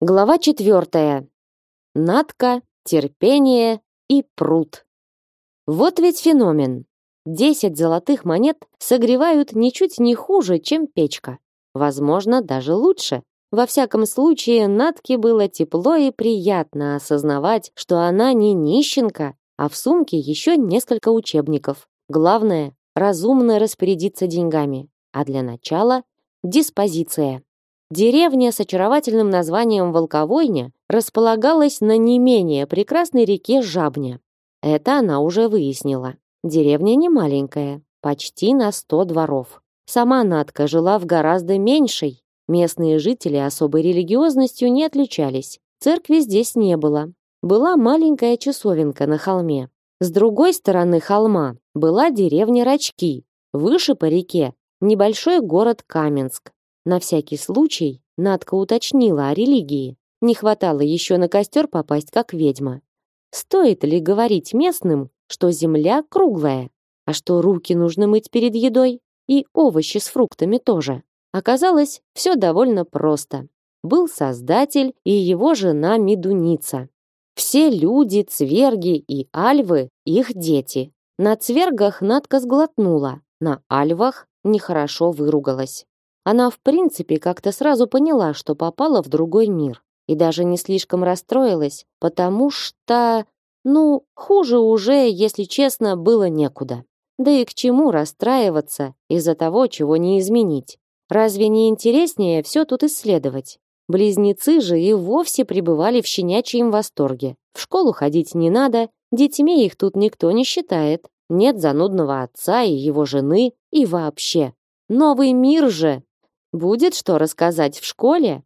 Глава четвертая. Надка, терпение и пруд. Вот ведь феномен. Десять золотых монет согревают ничуть не хуже, чем печка. Возможно, даже лучше. Во всяком случае, Натке было тепло и приятно осознавать, что она не нищенка, а в сумке еще несколько учебников. Главное – разумно распорядиться деньгами. А для начала – диспозиция. Деревня с очаровательным названием Волковойня располагалась на не менее прекрасной реке Жабня. Это она уже выяснила. Деревня не маленькая, почти на сто дворов. Сама Надка жила в гораздо меньшей. Местные жители особой религиозностью не отличались. Церкви здесь не было. Была маленькая часовенка на холме. С другой стороны холма была деревня Рачки. Выше по реке небольшой город Каменск. На всякий случай Надка уточнила о религии. Не хватало еще на костер попасть как ведьма. Стоит ли говорить местным, что земля круглая, а что руки нужно мыть перед едой? И овощи с фруктами тоже. Оказалось, все довольно просто. Был Создатель и его жена Медуница. Все люди, цверги и альвы – их дети. На цвергах Надка сглотнула, на альвах нехорошо выругалась. Она в принципе как-то сразу поняла, что попала в другой мир. И даже не слишком расстроилась, потому что... Ну, хуже уже, если честно, было некуда. Да и к чему расстраиваться из-за того, чего не изменить? Разве не интереснее все тут исследовать? Близнецы же и вовсе пребывали в щенячьем восторге. В школу ходить не надо, детьми их тут никто не считает. Нет занудного отца и его жены, и вообще. Новый мир же! Будет что рассказать в школе?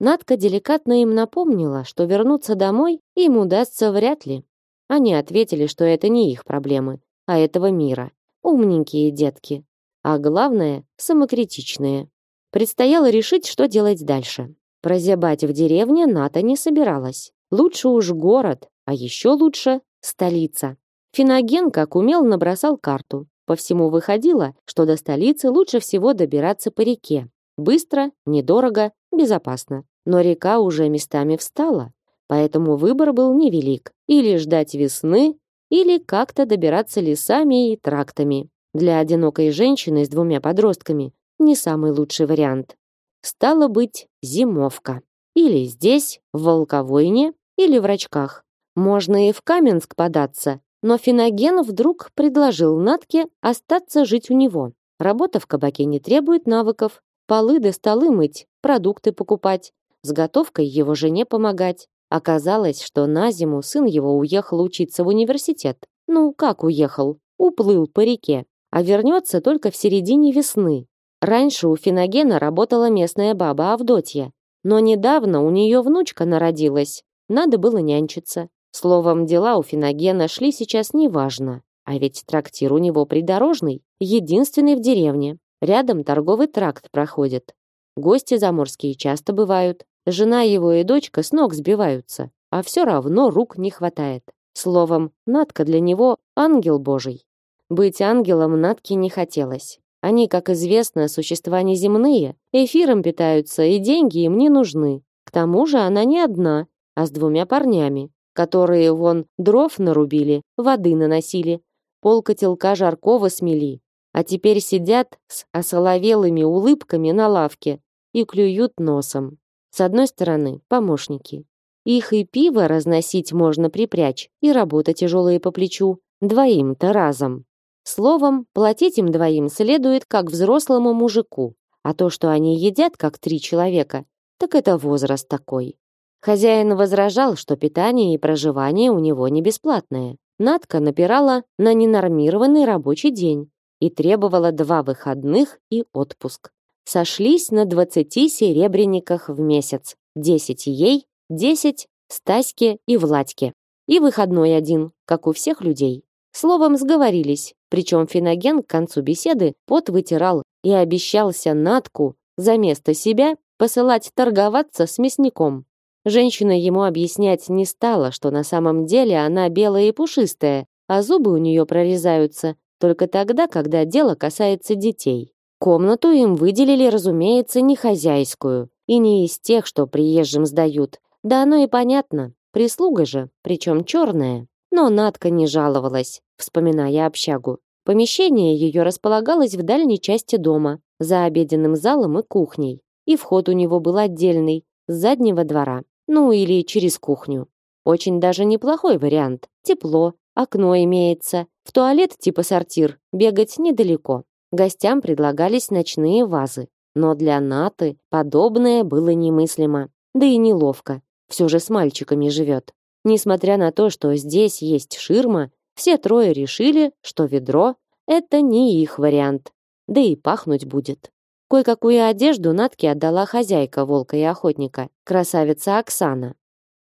Надка деликатно им напомнила, что вернуться домой им удастся вряд ли. Они ответили, что это не их проблемы, а этого мира. Умненькие детки. А главное, самокритичные. Предстояло решить, что делать дальше. Прозябать в деревне Ната не собиралась. Лучше уж город, а еще лучше столица. Финоген, как умел, набросал карту. По всему выходило, что до столицы лучше всего добираться по реке. Быстро, недорого, безопасно. Но река уже местами встала, поэтому выбор был невелик. Или ждать весны, или как-то добираться лесами и трактами. Для одинокой женщины с двумя подростками не самый лучший вариант. Стало быть, зимовка. Или здесь, в Волковойне, или в Рачках. Можно и в Каменск податься, но Финоген вдруг предложил Натке остаться жить у него. Работа в кабаке не требует навыков, Полы да столы мыть, продукты покупать, с готовкой его жене помогать. Оказалось, что на зиму сын его уехал учиться в университет. Ну, как уехал? Уплыл по реке, а вернется только в середине весны. Раньше у Финогена работала местная баба Авдотья, но недавно у нее внучка народилась. Надо было нянчиться. Словом, дела у Финогена шли сейчас неважно. А ведь трактир у него придорожный, единственный в деревне. Рядом торговый тракт проходит. Гости заморские часто бывают. Жена его и дочка с ног сбиваются, а все равно рук не хватает. Словом, Натка для него ангел божий. Быть ангелом Натке не хотелось. Они, как известно, существа неземные, эфиром питаются, и деньги им не нужны. К тому же она не одна, а с двумя парнями, которые вон дров нарубили, воды наносили, пол котелка жаркого смели, а теперь сидят с осоловелыми улыбками на лавке и клюют носом. С одной стороны, помощники. Их и пиво разносить можно припрячь, и работа тяжелая по плечу, двоим-то разом. Словом, платить им двоим следует как взрослому мужику, а то, что они едят как три человека, так это возраст такой. Хозяин возражал, что питание и проживание у него не бесплатное. Надка напирала на ненормированный рабочий день, и требовала два выходных и отпуск. Сошлись на 20 серебряниках в месяц. 10 ей, 10 Стаське и Владьке. И выходной один, как у всех людей. Словом, сговорились, причем Финоген к концу беседы пот вытирал и обещался Натку за место себя посылать торговаться с мясником. Женщина ему объяснять не стала, что на самом деле она белая и пушистая, а зубы у нее прорезаются, только тогда, когда дело касается детей. Комнату им выделили, разумеется, не хозяйскую. и не из тех, что приезжим сдают. Да оно и понятно, прислуга же, причем черная. Но Надка не жаловалась, вспоминая общагу. Помещение ее располагалось в дальней части дома, за обеденным залом и кухней. И вход у него был отдельный, с заднего двора. Ну или через кухню. Очень даже неплохой вариант. Тепло, окно имеется. В туалет типа сортир бегать недалеко. Гостям предлагались ночные вазы. Но для Наты подобное было немыслимо. Да и неловко. Все же с мальчиками живет. Несмотря на то, что здесь есть ширма, все трое решили, что ведро — это не их вариант. Да и пахнуть будет. Кое-какую одежду Натке отдала хозяйка волка и охотника, красавица Оксана.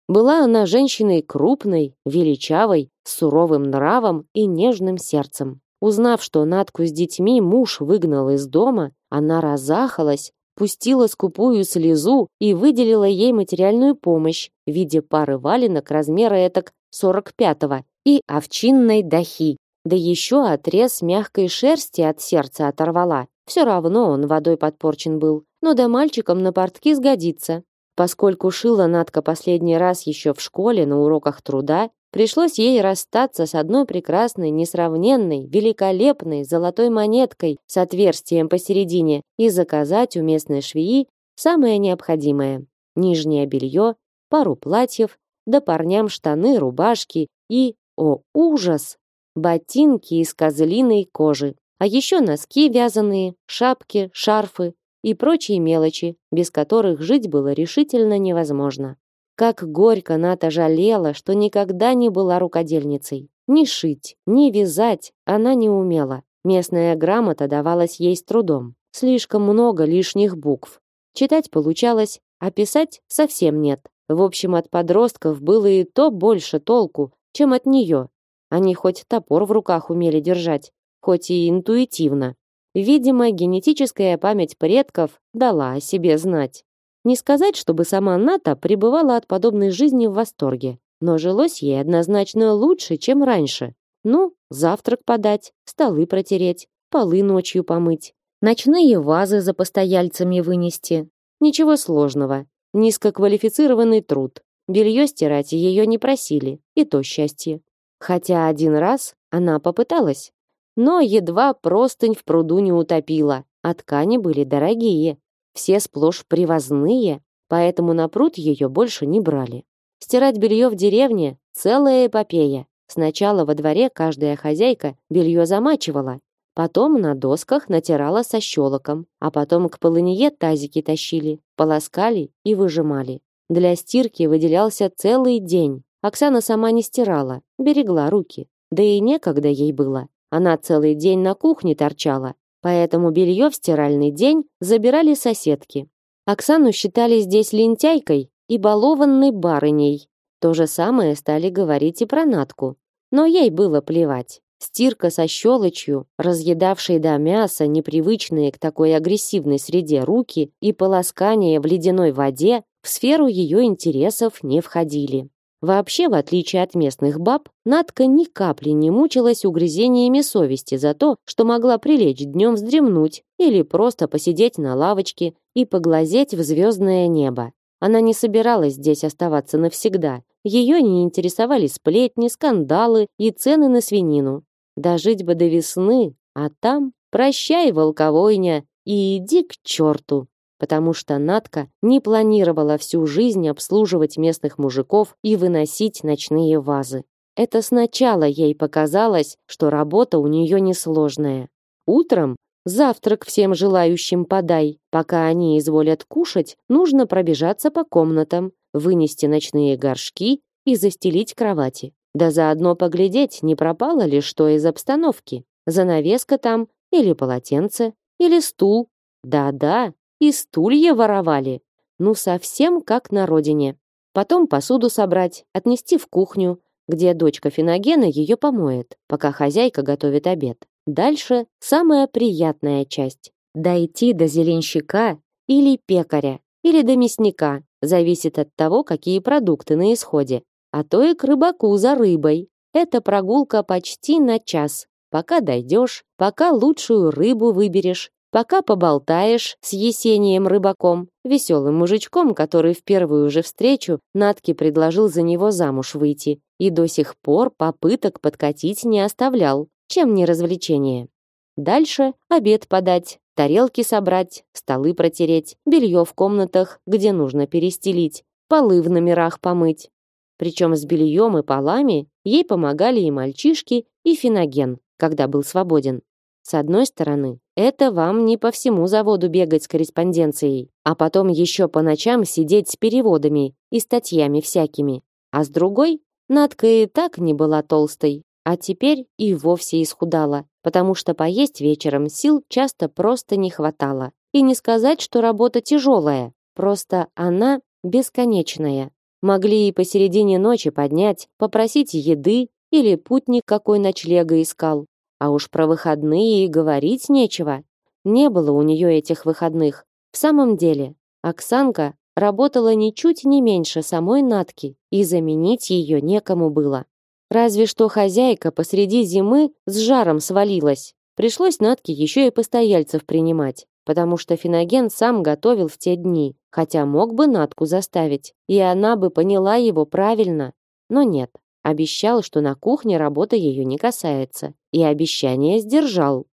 Была она женщиной крупной, величавой, с суровым нравом и нежным сердцем. Узнав, что Натку с детьми муж выгнал из дома, она разахалась, пустила скупую слезу и выделила ей материальную помощь в виде пары валенок размера этак 45-го и овчинной дахи. Да еще отрез мягкой шерсти от сердца оторвала. Все равно он водой подпорчен был. Но да мальчикам на портки сгодится. Поскольку шила Надка последний раз еще в школе на уроках труда, пришлось ей расстаться с одной прекрасной, несравненной, великолепной золотой монеткой с отверстием посередине и заказать у местной швеи самое необходимое – нижнее белье, пару платьев, да парням штаны, рубашки и, о ужас, ботинки из козлиной кожи, а еще носки вязаные, шапки, шарфы и прочие мелочи, без которых жить было решительно невозможно. Как горько Ната жалела, что никогда не была рукодельницей. Ни шить, ни вязать она не умела. Местная грамота давалась ей с трудом. Слишком много лишних букв. Читать получалось, а писать совсем нет. В общем, от подростков было и то больше толку, чем от нее. Они хоть топор в руках умели держать, хоть и интуитивно. Видимо, генетическая память предков дала о себе знать. Не сказать, чтобы сама Ната пребывала от подобной жизни в восторге, но жилось ей однозначно лучше, чем раньше. Ну, завтрак подать, столы протереть, полы ночью помыть, ночные вазы за постояльцами вынести. Ничего сложного. Низкоквалифицированный труд. Белье стирать ее не просили, и то счастье. Хотя один раз она попыталась, но едва простынь в пруду не утопила, а ткани были дорогие, все сплошь привозные, поэтому на пруд ее больше не брали. Стирать белье в деревне – целая эпопея. Сначала во дворе каждая хозяйка белье замачивала, потом на досках натирала со щелоком, а потом к полынье тазики тащили, полоскали и выжимали. Для стирки выделялся целый день. Оксана сама не стирала, берегла руки. Да и некогда ей было. Она целый день на кухне торчала, поэтому белье в стиральный день забирали соседки. Оксану считали здесь лентяйкой и балованной барыней. То же самое стали говорить и про Натку. Но ей было плевать. Стирка со щелочью, разъедавшей до мяса непривычные к такой агрессивной среде руки и полоскание в ледяной воде в сферу ее интересов не входили. Вообще, в отличие от местных баб, Надка ни капли не мучилась угрызениями совести за то, что могла прилечь днем вздремнуть или просто посидеть на лавочке и поглазеть в звездное небо. Она не собиралась здесь оставаться навсегда. Ее не интересовали сплетни, скандалы и цены на свинину. Дожить бы до весны, а там прощай, волковойня, и иди к черту потому что Натка не планировала всю жизнь обслуживать местных мужиков и выносить ночные вазы. Это сначала ей показалось, что работа у нее несложная. Утром завтрак всем желающим подай. Пока они изволят кушать, нужно пробежаться по комнатам, вынести ночные горшки и застелить кровати. Да заодно поглядеть, не пропало ли что из обстановки. Занавеска там, или полотенце, или стул. Да-да, и стулья воровали. Ну, совсем как на родине. Потом посуду собрать, отнести в кухню, где дочка Финогена ее помоет, пока хозяйка готовит обед. Дальше самая приятная часть. Дойти до зеленщика или пекаря, или до мясника, зависит от того, какие продукты на исходе. А то и к рыбаку за рыбой. Это прогулка почти на час. Пока дойдешь, пока лучшую рыбу выберешь Пока поболтаешь с Есением рыбаком, веселым мужичком, который в первую же встречу Натке предложил за него замуж выйти и до сих пор попыток подкатить не оставлял. Чем не развлечение? Дальше обед подать, тарелки собрать, столы протереть, белье в комнатах, где нужно перестелить, полы в номерах помыть. Причем с бельем и полами ей помогали и мальчишки, и феноген, когда был свободен. С одной стороны, это вам не по всему заводу бегать с корреспонденцией, а потом еще по ночам сидеть с переводами и статьями всякими. А с другой, Надка и так не была толстой, а теперь и вовсе исхудала, потому что поесть вечером сил часто просто не хватало. И не сказать, что работа тяжелая, просто она бесконечная. Могли и посередине ночи поднять, попросить еды или путник какой ночлега искал. А уж про выходные и говорить нечего. Не было у нее этих выходных. В самом деле, Оксанка работала ничуть не меньше самой Натки, и заменить ее некому было. Разве что хозяйка посреди зимы с жаром свалилась. Пришлось Натке еще и постояльцев принимать, потому что Финоген сам готовил в те дни, хотя мог бы Натку заставить, и она бы поняла его правильно. Но нет, обещал, что на кухне работа ее не касается, и обещание сдержал.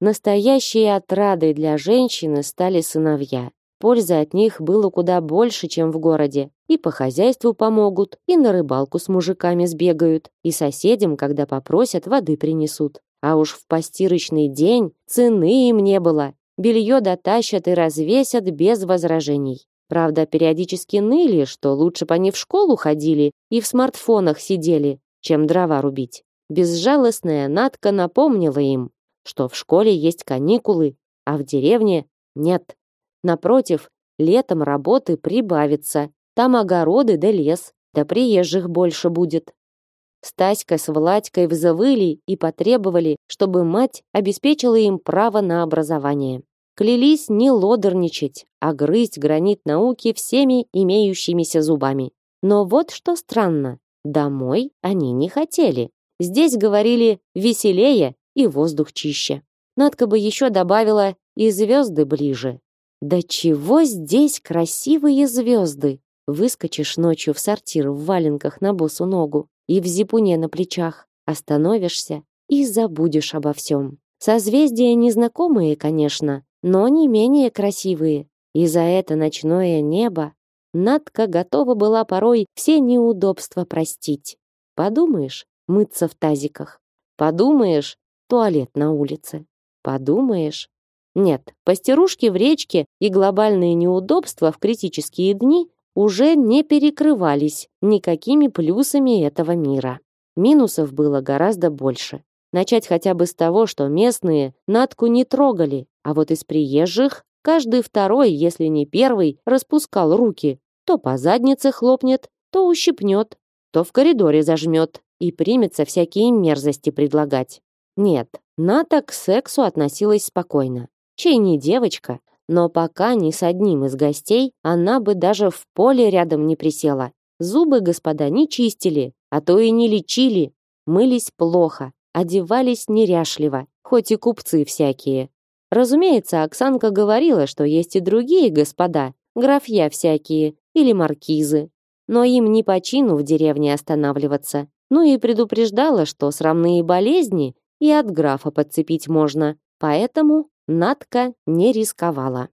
Настоящей отрадой для женщины стали сыновья. Пользы от них было куда больше, чем в городе. И по хозяйству помогут, и на рыбалку с мужиками сбегают, и соседям, когда попросят, воды принесут. А уж в постирочный день цены им не было. Белье дотащат и развесят без возражений. Правда, периодически ныли, что лучше бы они в школу ходили и в смартфонах сидели, чем дрова рубить. Безжалостная Натка напомнила им, что в школе есть каникулы, а в деревне нет. Напротив, летом работы прибавится. Там огороды да лес, да приезжих больше будет. Стаська с Владькой взвыли и потребовали, чтобы мать обеспечила им право на образование. Клялись не лодерничать, а грызть гранит науки всеми имеющимися зубами. Но вот что странно, домой они не хотели. Здесь говорили веселее и воздух чище. Надка бы еще добавила и звезды ближе. Да чего здесь красивые звезды! Выскочишь ночью в сортир в валенках на босу ногу и в зипуне на плечах, остановишься и забудешь обо всем. Созвездия незнакомые, конечно, но не менее красивые. И за это ночное небо Надка готова была порой все неудобства простить. Подумаешь, мыться в тазиках. Подумаешь, туалет на улице. Подумаешь, нет, постирушки в речке и глобальные неудобства в критические дни уже не перекрывались никакими плюсами этого мира. Минусов было гораздо больше. Начать хотя бы с того, что местные Натку не трогали, а вот из приезжих каждый второй, если не первый, распускал руки. То по заднице хлопнет, то ущипнет, то в коридоре зажмет и примется всякие мерзости предлагать. Нет, Ната к сексу относилась спокойно чей не девочка, но пока ни с одним из гостей она бы даже в поле рядом не присела. Зубы господа не чистили, а то и не лечили, мылись плохо, одевались неряшливо, хоть и купцы всякие. Разумеется, Оксанка говорила, что есть и другие господа, графья всякие или маркизы, но им не по чину в деревне останавливаться. Ну и предупреждала, что срамные болезни и от графа подцепить можно, поэтому Надка не рисковала.